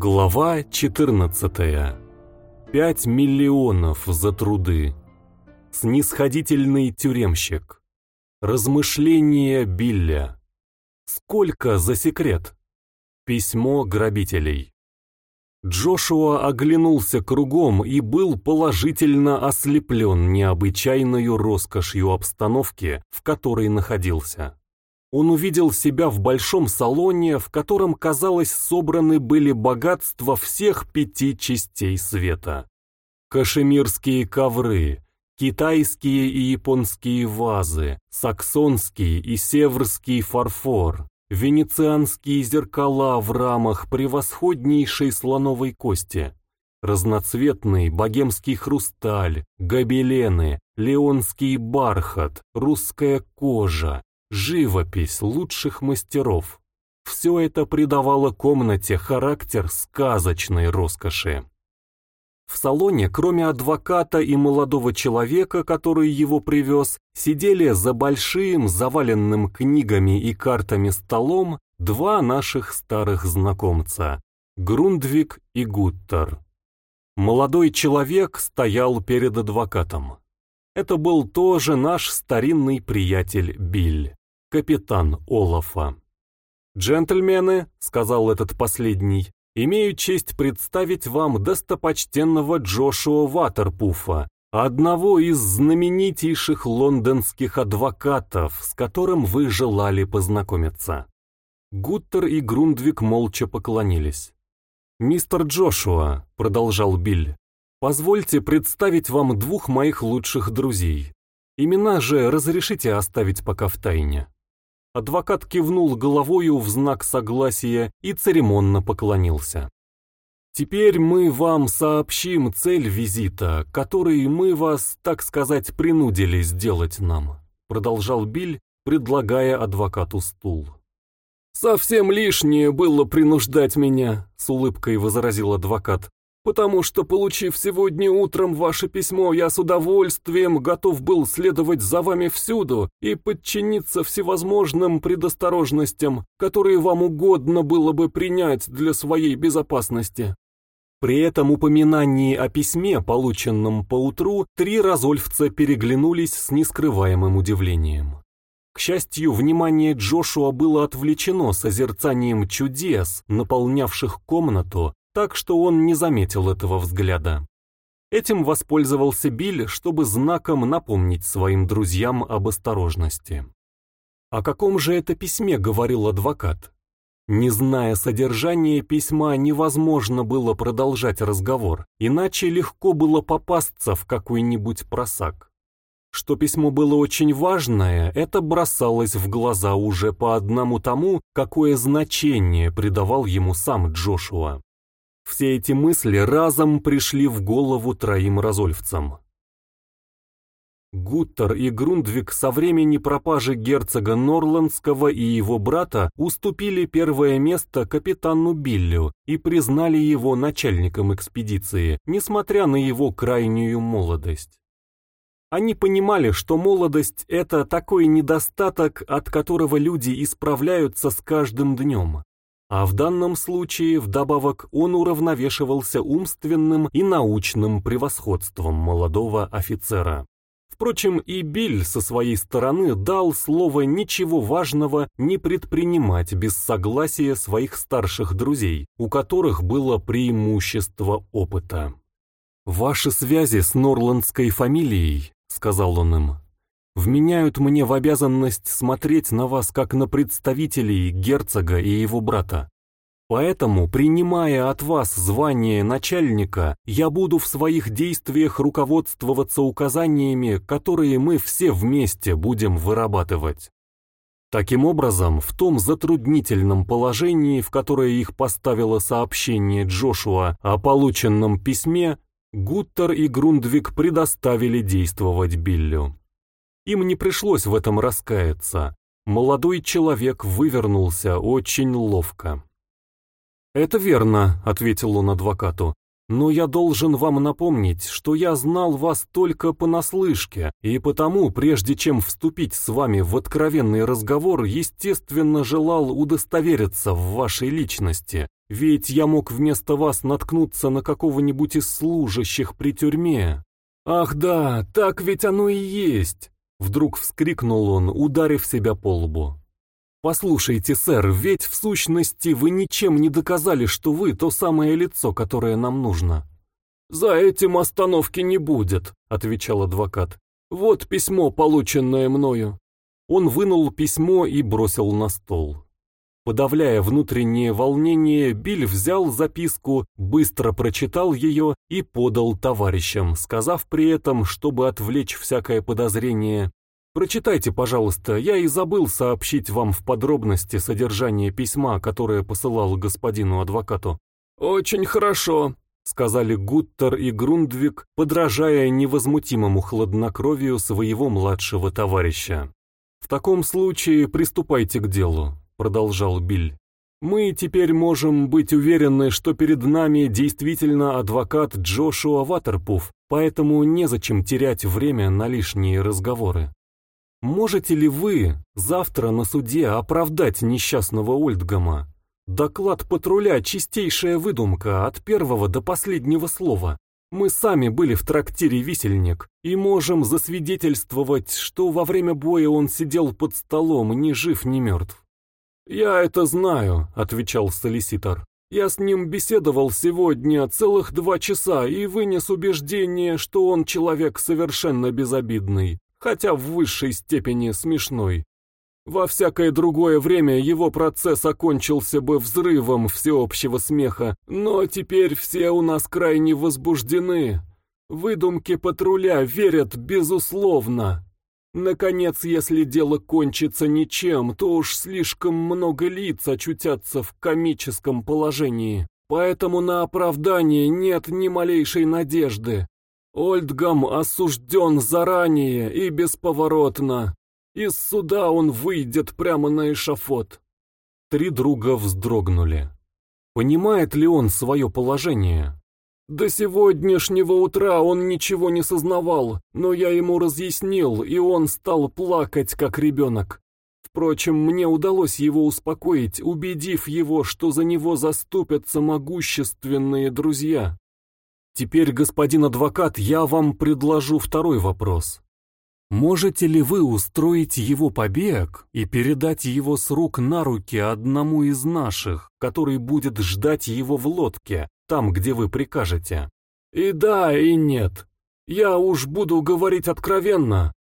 Глава 14. Пять миллионов за труды. Снисходительный тюремщик. Размышления Билля. Сколько за секрет? Письмо грабителей. Джошуа оглянулся кругом и был положительно ослеплен необычайной роскошью обстановки, в которой находился он увидел себя в большом салоне, в котором, казалось, собраны были богатства всех пяти частей света. Кашемирские ковры, китайские и японские вазы, саксонский и северский фарфор, венецианские зеркала в рамах превосходнейшей слоновой кости, разноцветный богемский хрусталь, гобелены, леонский бархат, русская кожа, живопись лучших мастеров. Все это придавало комнате характер сказочной роскоши. В салоне, кроме адвоката и молодого человека, который его привез, сидели за большим, заваленным книгами и картами столом два наших старых знакомца — Грундвик и Гуттер. Молодой человек стоял перед адвокатом. Это был тоже наш старинный приятель Биль капитан Олафа. «Джентльмены», — сказал этот последний, — «имею честь представить вам достопочтенного Джошуа Ватерпуфа, одного из знаменитейших лондонских адвокатов, с которым вы желали познакомиться». Гуттер и Грундвик молча поклонились. «Мистер Джошуа», — продолжал Биль, — «позвольте представить вам двух моих лучших друзей. Имена же разрешите оставить пока в тайне». Адвокат кивнул головою в знак согласия и церемонно поклонился. «Теперь мы вам сообщим цель визита, который мы вас, так сказать, принудили сделать нам», продолжал Биль, предлагая адвокату стул. «Совсем лишнее было принуждать меня», — с улыбкой возразил адвокат потому что, получив сегодня утром ваше письмо, я с удовольствием готов был следовать за вами всюду и подчиниться всевозможным предосторожностям, которые вам угодно было бы принять для своей безопасности. При этом упоминании о письме, полученном поутру, три разольфца переглянулись с нескрываемым удивлением. К счастью, внимание Джошуа было отвлечено созерцанием чудес, наполнявших комнату, так что он не заметил этого взгляда. Этим воспользовался Биль, чтобы знаком напомнить своим друзьям об осторожности. О каком же это письме говорил адвокат? Не зная содержания письма, невозможно было продолжать разговор, иначе легко было попасться в какой-нибудь просак. Что письмо было очень важное, это бросалось в глаза уже по одному тому, какое значение придавал ему сам Джошуа. Все эти мысли разом пришли в голову троим разольфцам. Гуттер и Грундвик со времени пропажи герцога Норландского и его брата уступили первое место капитану Биллю и признали его начальником экспедиции, несмотря на его крайнюю молодость. Они понимали, что молодость – это такой недостаток, от которого люди исправляются с каждым днем. А в данном случае, вдобавок, он уравновешивался умственным и научным превосходством молодого офицера. Впрочем, и Биль со своей стороны дал слово ничего важного не предпринимать без согласия своих старших друзей, у которых было преимущество опыта. «Ваши связи с норландской фамилией», — сказал он им, вменяют мне в обязанность смотреть на вас как на представителей герцога и его брата. Поэтому, принимая от вас звание начальника, я буду в своих действиях руководствоваться указаниями, которые мы все вместе будем вырабатывать. Таким образом, в том затруднительном положении, в которое их поставило сообщение Джошуа о полученном письме, Гуттер и Грундвик предоставили действовать Биллю. Им не пришлось в этом раскаяться. Молодой человек вывернулся очень ловко. «Это верно», — ответил он адвокату. Но я должен вам напомнить, что я знал вас только понаслышке, и потому, прежде чем вступить с вами в откровенный разговор, естественно желал удостовериться в вашей личности, ведь я мог вместо вас наткнуться на какого-нибудь из служащих при тюрьме. Ах да, так ведь оно и есть! Вдруг вскрикнул он, ударив себя по лбу. «Послушайте, сэр, ведь в сущности вы ничем не доказали, что вы то самое лицо, которое нам нужно». «За этим остановки не будет», — отвечал адвокат. «Вот письмо, полученное мною». Он вынул письмо и бросил на стол. Подавляя внутреннее волнение, Биль взял записку, быстро прочитал ее и подал товарищам, сказав при этом, чтобы отвлечь всякое подозрение, Прочитайте, пожалуйста, я и забыл сообщить вам в подробности содержание письма, которое посылал господину адвокату. Очень хорошо, сказали Гуттер и Грундвик, подражая невозмутимому хладнокровию своего младшего товарища. «В таком случае приступайте к делу», — продолжал Биль. «Мы теперь можем быть уверены, что перед нами действительно адвокат Джошуа Ватерпуф, поэтому незачем терять время на лишние разговоры. Можете ли вы завтра на суде оправдать несчастного Ольдгама? Доклад патруля — чистейшая выдумка от первого до последнего слова. Мы сами были в трактире «Висельник» и можем засвидетельствовать, что во время боя он сидел под столом, ни жив, ни мертв. «Я это знаю», — отвечал солиситор. «Я с ним беседовал сегодня целых два часа и вынес убеждение, что он человек совершенно безобидный хотя в высшей степени смешной. Во всякое другое время его процесс окончился бы взрывом всеобщего смеха, но теперь все у нас крайне возбуждены. Выдумки патруля верят безусловно. Наконец, если дело кончится ничем, то уж слишком много лиц очутятся в комическом положении. Поэтому на оправдание нет ни малейшей надежды. Ольдгам осужден заранее и бесповоротно. Из суда он выйдет прямо на эшафот. Три друга вздрогнули. Понимает ли он свое положение? До сегодняшнего утра он ничего не сознавал, но я ему разъяснил, и он стал плакать, как ребенок. Впрочем, мне удалось его успокоить, убедив его, что за него заступятся могущественные друзья. Теперь, господин адвокат, я вам предложу второй вопрос. Можете ли вы устроить его побег и передать его с рук на руки одному из наших, который будет ждать его в лодке, там, где вы прикажете? И да, и нет. Я уж буду говорить откровенно.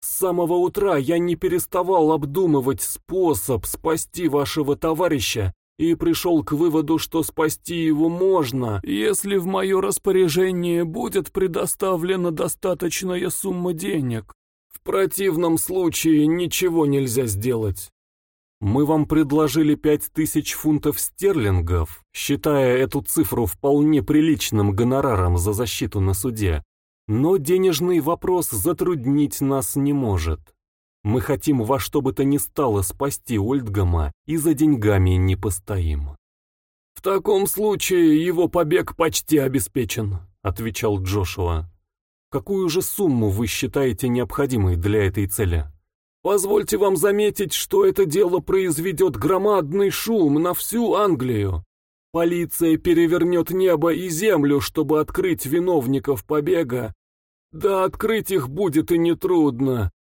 С самого утра я не переставал обдумывать способ спасти вашего товарища и пришел к выводу, что спасти его можно, если в мое распоряжение будет предоставлена достаточная сумма денег. Противном случае ничего нельзя сделать. Мы вам предложили пять тысяч фунтов стерлингов, считая эту цифру вполне приличным гонораром за защиту на суде, но денежный вопрос затруднить нас не может. Мы хотим во что бы то ни стало спасти Ольдгама и за деньгами не постоим. «В таком случае его побег почти обеспечен», — отвечал Джошуа. «Какую же сумму вы считаете необходимой для этой цели?» «Позвольте вам заметить, что это дело произведет громадный шум на всю Англию. Полиция перевернет небо и землю, чтобы открыть виновников побега. Да открыть их будет и нетрудно,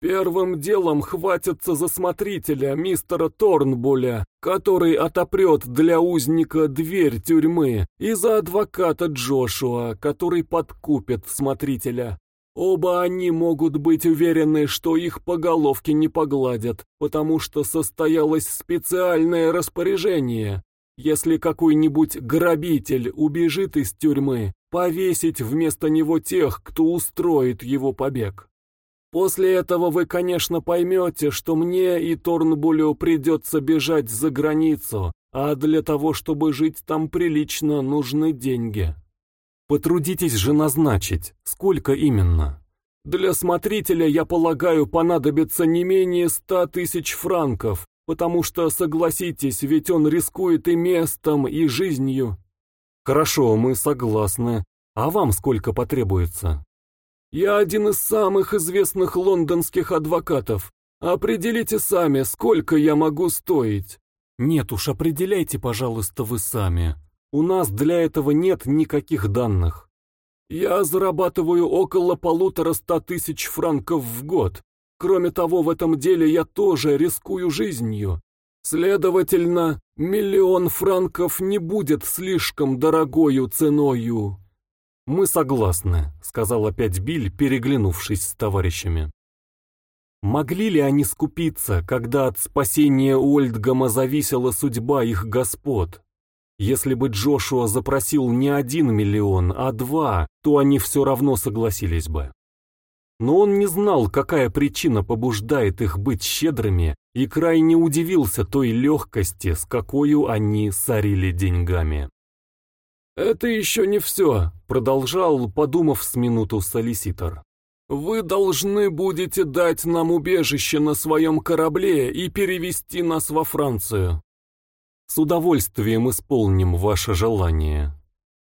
Первым делом хватится за смотрителя, мистера Торнбуля, который отопрет для узника дверь тюрьмы, и за адвоката Джошуа, который подкупит смотрителя. Оба они могут быть уверены, что их по головке не погладят, потому что состоялось специальное распоряжение. Если какой-нибудь грабитель убежит из тюрьмы, повесить вместо него тех, кто устроит его побег. После этого вы, конечно, поймете, что мне и Торнбулю придется бежать за границу, а для того, чтобы жить там прилично, нужны деньги. Потрудитесь же назначить, сколько именно. Для смотрителя, я полагаю, понадобится не менее ста тысяч франков, потому что, согласитесь, ведь он рискует и местом, и жизнью. Хорошо, мы согласны. А вам сколько потребуется? Я один из самых известных лондонских адвокатов. Определите сами, сколько я могу стоить. Нет уж, определяйте, пожалуйста, вы сами. У нас для этого нет никаких данных. Я зарабатываю около полутора ста тысяч франков в год. Кроме того, в этом деле я тоже рискую жизнью. Следовательно, миллион франков не будет слишком дорогою ценою. «Мы согласны», — сказал опять Биль, переглянувшись с товарищами. Могли ли они скупиться, когда от спасения Ольдгама зависела судьба их господ? Если бы Джошуа запросил не один миллион, а два, то они все равно согласились бы. Но он не знал, какая причина побуждает их быть щедрыми, и крайне удивился той легкости, с какой они сорили деньгами. «Это еще не все», — продолжал, подумав с минуту солиситор. «Вы должны будете дать нам убежище на своем корабле и перевести нас во Францию». «С удовольствием исполним ваше желание».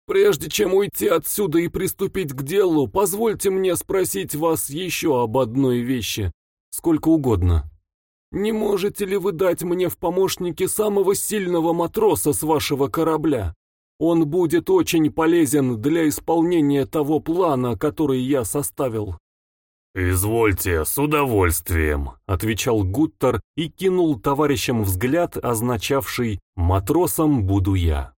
«Прежде чем уйти отсюда и приступить к делу, позвольте мне спросить вас еще об одной вещи. Сколько угодно». «Не можете ли вы дать мне в помощники самого сильного матроса с вашего корабля?» Он будет очень полезен для исполнения того плана, который я составил». «Извольте, с удовольствием», — отвечал Гуттер и кинул товарищам взгляд, означавший «матросом буду я».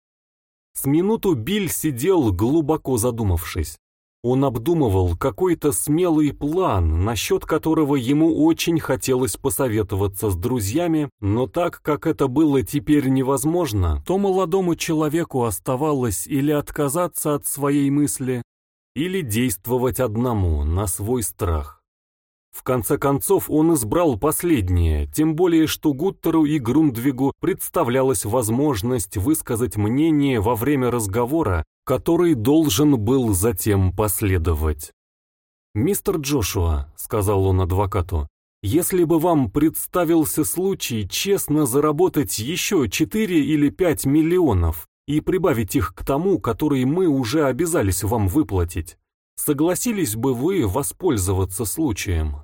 С минуту Биль сидел, глубоко задумавшись. Он обдумывал какой-то смелый план, насчет которого ему очень хотелось посоветоваться с друзьями, но так как это было теперь невозможно, то молодому человеку оставалось или отказаться от своей мысли, или действовать одному, на свой страх. В конце концов он избрал последнее, тем более что Гуттеру и Грундвигу представлялась возможность высказать мнение во время разговора, который должен был затем последовать. «Мистер Джошуа», — сказал он адвокату, — «если бы вам представился случай честно заработать еще 4 или 5 миллионов и прибавить их к тому, который мы уже обязались вам выплатить, Согласились бы вы воспользоваться случаем?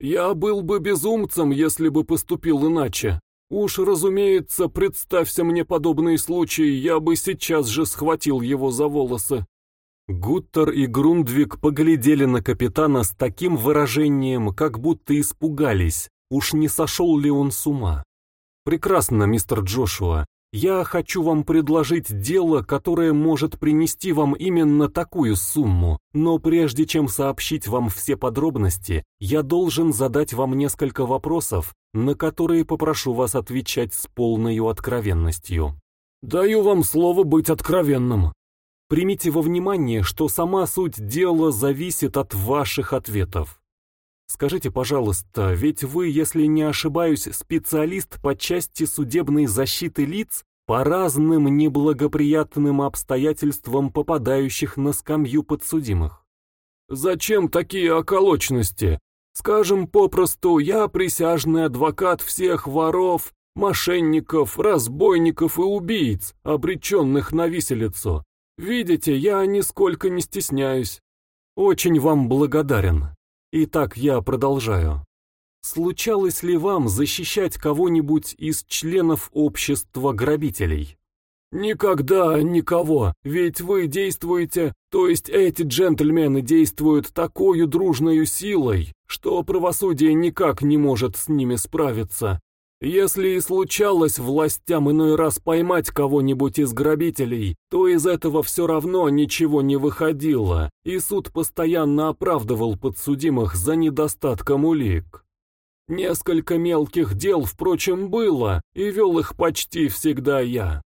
Я был бы безумцем, если бы поступил иначе. Уж, разумеется, представься мне подобный случай, я бы сейчас же схватил его за волосы. Гуттер и Грундвик поглядели на капитана с таким выражением, как будто испугались, уж не сошел ли он с ума. «Прекрасно, мистер Джошуа, я хочу вам предложить дело, которое может принести вам именно такую сумму, но прежде чем сообщить вам все подробности, я должен задать вам несколько вопросов, на которые попрошу вас отвечать с полной откровенностью. Даю вам слово быть откровенным. Примите во внимание, что сама суть дела зависит от ваших ответов. Скажите, пожалуйста, ведь вы, если не ошибаюсь, специалист по части судебной защиты лиц по разным неблагоприятным обстоятельствам попадающих на скамью подсудимых? Зачем такие околочности? Скажем попросту, я присяжный адвокат всех воров, мошенников, разбойников и убийц, обреченных на виселицу. Видите, я нисколько не стесняюсь. Очень вам благодарен. Итак, я продолжаю. Случалось ли вам защищать кого-нибудь из членов общества грабителей? Никогда никого, ведь вы действуете, то есть эти джентльмены действуют такой дружной силой, что правосудие никак не может с ними справиться. Если и случалось властям иной раз поймать кого-нибудь из грабителей, то из этого все равно ничего не выходило, и суд постоянно оправдывал подсудимых за недостатком улик. Несколько мелких дел, впрочем, было, и вел их почти всегда я.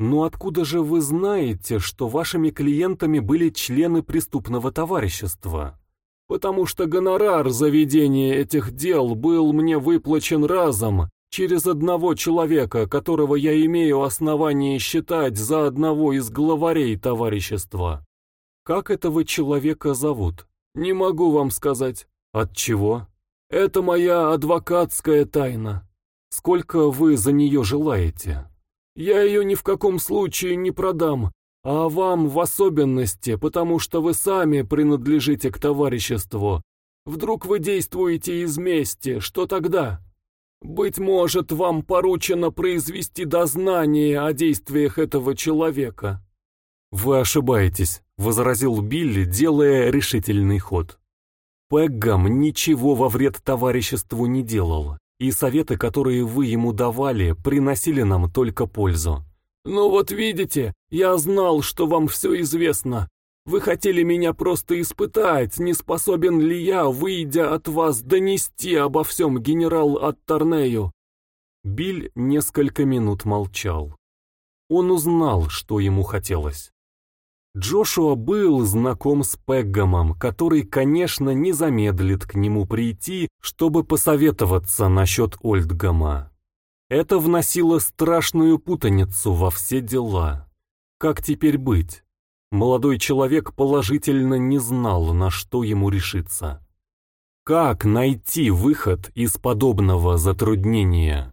Но откуда же вы знаете, что вашими клиентами были члены преступного товарищества? Потому что гонорар за ведение этих дел был мне выплачен разом, через одного человека, которого я имею основание считать за одного из главарей товарищества. Как этого человека зовут? Не могу вам сказать. От чего? Это моя адвокатская тайна. Сколько вы за нее желаете? Я ее ни в каком случае не продам. а вам в особенности, потому что вы сами принадлежите к товариществу. Вдруг вы действуете из мести, что тогда? Быть может, вам поручено произвести дознание о действиях этого человека. Вы ошибаетесь, возразил Билли, делая решительный ход. Пеггам ничего во вред товариществу не делал, и советы, которые вы ему давали, приносили нам только пользу. «Ну вот видите, я знал, что вам все известно. Вы хотели меня просто испытать, не способен ли я, выйдя от вас, донести обо всем генерал Аттарнею». Биль несколько минут молчал. Он узнал, что ему хотелось. Джошуа был знаком с Пеггамом, который, конечно, не замедлит к нему прийти, чтобы посоветоваться насчет Ольдгама. Это вносило страшную путаницу во все дела. Как теперь быть? Молодой человек положительно не знал, на что ему решиться. Как найти выход из подобного затруднения?